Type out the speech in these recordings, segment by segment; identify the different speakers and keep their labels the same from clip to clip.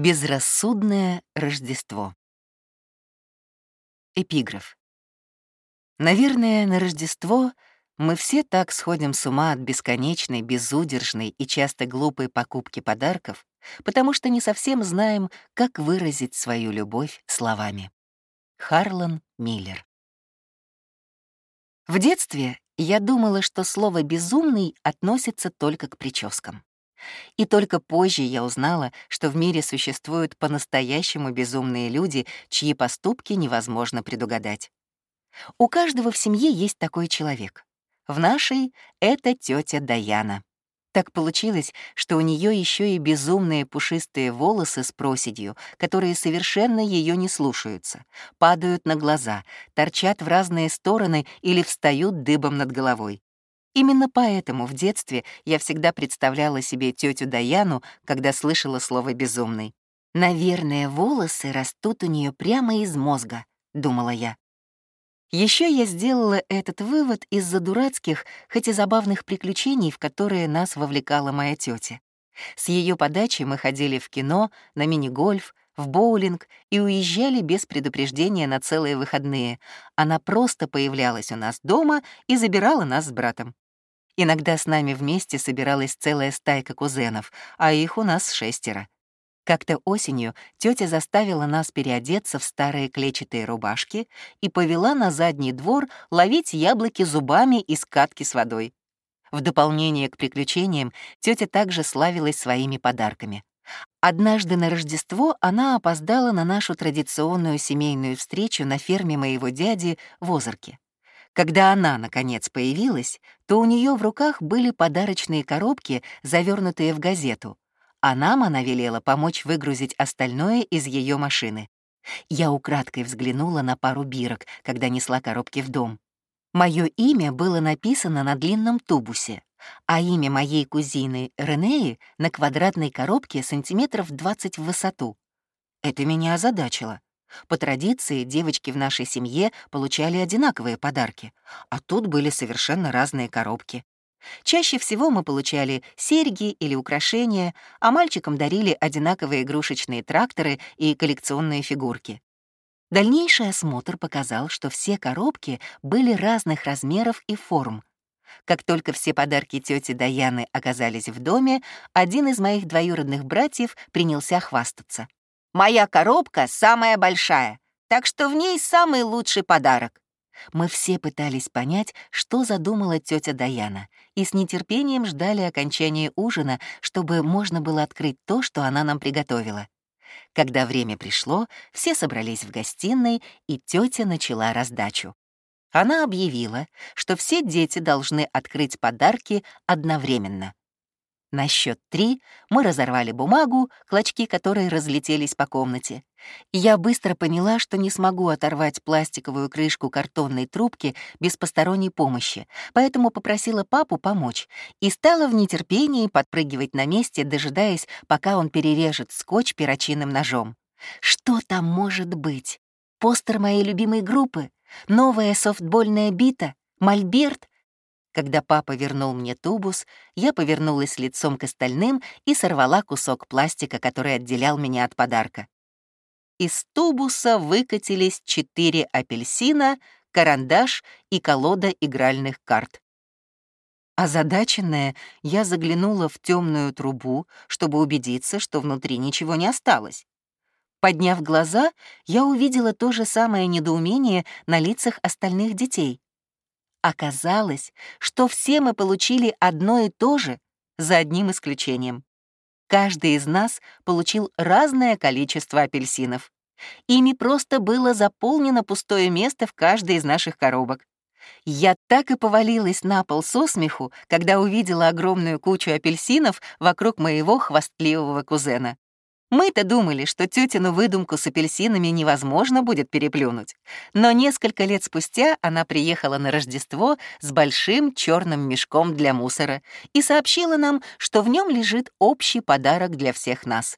Speaker 1: Безрассудное Рождество. Эпиграф. Наверное, на Рождество мы все так сходим с ума от бесконечной, безудержной и часто глупой покупки подарков, потому что не совсем знаем, как выразить свою любовь словами. Харлан Миллер. В детстве я думала, что слово «безумный» относится только к прическам. И только позже я узнала, что в мире существуют по-настоящему безумные люди, чьи поступки невозможно предугадать. У каждого в семье есть такой человек. В нашей — это тетя Даяна. Так получилось, что у нее еще и безумные пушистые волосы с проседью, которые совершенно ее не слушаются, падают на глаза, торчат в разные стороны или встают дыбом над головой. Именно поэтому в детстве я всегда представляла себе тетю Даяну, когда слышала слово «безумный». «Наверное, волосы растут у нее прямо из мозга», — думала я. Еще я сделала этот вывод из-за дурацких, хоть и забавных приключений, в которые нас вовлекала моя тетя. С ее подачи мы ходили в кино, на мини-гольф, в боулинг и уезжали без предупреждения на целые выходные. Она просто появлялась у нас дома и забирала нас с братом. Иногда с нами вместе собиралась целая стайка кузенов, а их у нас шестеро. Как-то осенью тетя заставила нас переодеться в старые клетчатые рубашки и повела на задний двор ловить яблоки зубами из катки с водой. В дополнение к приключениям тетя также славилась своими подарками. Однажды на Рождество она опоздала на нашу традиционную семейную встречу на ферме моего дяди в Озарке. Когда она, наконец, появилась, то у нее в руках были подарочные коробки, завернутые в газету — а нам она велела помочь выгрузить остальное из ее машины. Я украдкой взглянула на пару бирок, когда несла коробки в дом. Мое имя было написано на длинном тубусе, а имя моей кузины Ренеи на квадратной коробке сантиметров 20 в высоту. Это меня озадачило. По традиции девочки в нашей семье получали одинаковые подарки, а тут были совершенно разные коробки. Чаще всего мы получали серьги или украшения, а мальчикам дарили одинаковые игрушечные тракторы и коллекционные фигурки. Дальнейший осмотр показал, что все коробки были разных размеров и форм. Как только все подарки тети Даяны оказались в доме, один из моих двоюродных братьев принялся хвастаться. «Моя коробка самая большая, так что в ней самый лучший подарок. Мы все пытались понять, что задумала тетя Даяна, и с нетерпением ждали окончания ужина, чтобы можно было открыть то, что она нам приготовила. Когда время пришло, все собрались в гостиной, и тетя начала раздачу. Она объявила, что все дети должны открыть подарки одновременно. На счет три мы разорвали бумагу, клочки которой разлетелись по комнате. Я быстро поняла, что не смогу оторвать пластиковую крышку картонной трубки без посторонней помощи, поэтому попросила папу помочь и стала в нетерпении подпрыгивать на месте, дожидаясь, пока он перережет скотч перочинным ножом. Что там может быть? Постер моей любимой группы? Новая софтбольная бита? Мольберт? Когда папа вернул мне тубус, я повернулась лицом к остальным и сорвала кусок пластика, который отделял меня от подарка. Из тубуса выкатились четыре апельсина, карандаш и колода игральных карт. Озадаченная, я заглянула в темную трубу, чтобы убедиться, что внутри ничего не осталось. Подняв глаза, я увидела то же самое недоумение на лицах остальных детей. Оказалось, что все мы получили одно и то же, за одним исключением. Каждый из нас получил разное количество апельсинов. Ими просто было заполнено пустое место в каждой из наших коробок. Я так и повалилась на пол со смеху, когда увидела огромную кучу апельсинов вокруг моего хвастливого кузена. Мы-то думали, что тетину выдумку с апельсинами невозможно будет переплюнуть. Но несколько лет спустя она приехала на Рождество с большим черным мешком для мусора и сообщила нам, что в нем лежит общий подарок для всех нас.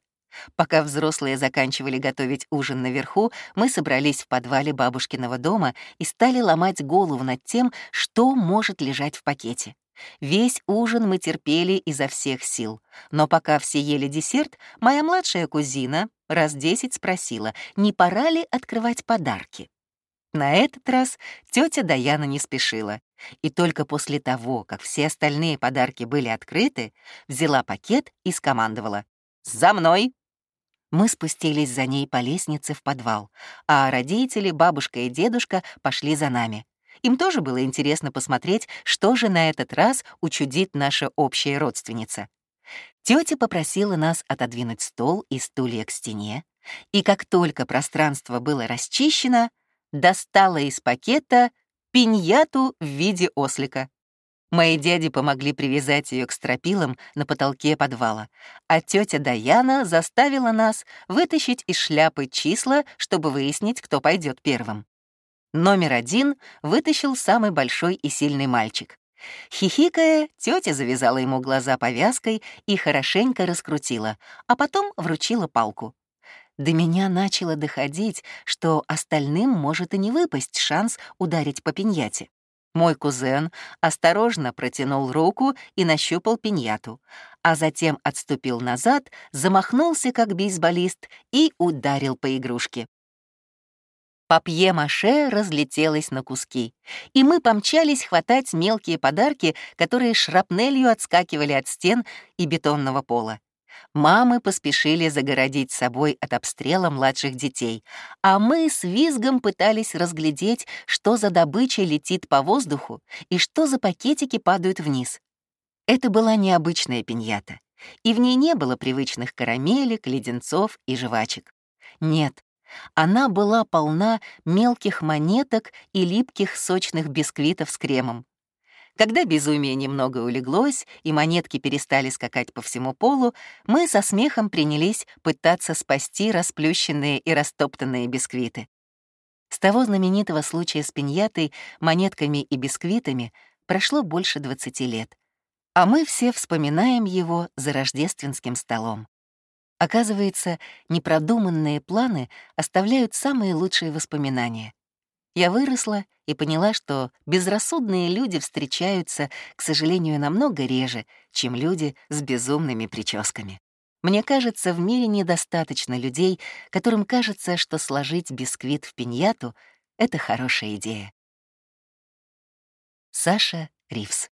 Speaker 1: Пока взрослые заканчивали готовить ужин наверху, мы собрались в подвале бабушкиного дома и стали ломать голову над тем, что может лежать в пакете. Весь ужин мы терпели изо всех сил. Но пока все ели десерт, моя младшая кузина раз десять спросила, не пора ли открывать подарки. На этот раз тетя Даяна не спешила, и только после того, как все остальные подарки были открыты, взяла пакет и скомандовала «За мной!». Мы спустились за ней по лестнице в подвал, а родители, бабушка и дедушка пошли за нами. Им тоже было интересно посмотреть, что же на этот раз учудит наша общая родственница. Тетя попросила нас отодвинуть стол и стулья к стене, и как только пространство было расчищено, достала из пакета пиньяту в виде ослика. Мои дяди помогли привязать ее к стропилам на потолке подвала, а тетя Даяна заставила нас вытащить из шляпы числа, чтобы выяснить, кто пойдет первым. Номер один вытащил самый большой и сильный мальчик. Хихикая, тетя завязала ему глаза повязкой и хорошенько раскрутила, а потом вручила палку. До меня начало доходить, что остальным может и не выпасть шанс ударить по пиньяте. Мой кузен осторожно протянул руку и нащупал пиньяту, а затем отступил назад, замахнулся как бейсболист и ударил по игрушке. Папье-маше разлетелось на куски, и мы помчались хватать мелкие подарки, которые шрапнелью отскакивали от стен и бетонного пола. Мамы поспешили загородить собой от обстрела младших детей, а мы с визгом пытались разглядеть, что за добыча летит по воздуху и что за пакетики падают вниз. Это была необычная пиньята, и в ней не было привычных карамелек, леденцов и жвачек. Нет, она была полна мелких монеток и липких сочных бисквитов с кремом. Когда безумие немного улеглось и монетки перестали скакать по всему полу, мы со смехом принялись пытаться спасти расплющенные и растоптанные бисквиты. С того знаменитого случая с пиньятой, монетками и бисквитами прошло больше 20 лет, а мы все вспоминаем его за рождественским столом. Оказывается, непродуманные планы оставляют самые лучшие воспоминания. Я выросла и поняла, что безрассудные люди встречаются, к сожалению, намного реже, чем люди с безумными прическами. Мне кажется, в мире недостаточно людей, которым кажется, что сложить бисквит в пиньяту — это хорошая идея. Саша Ривз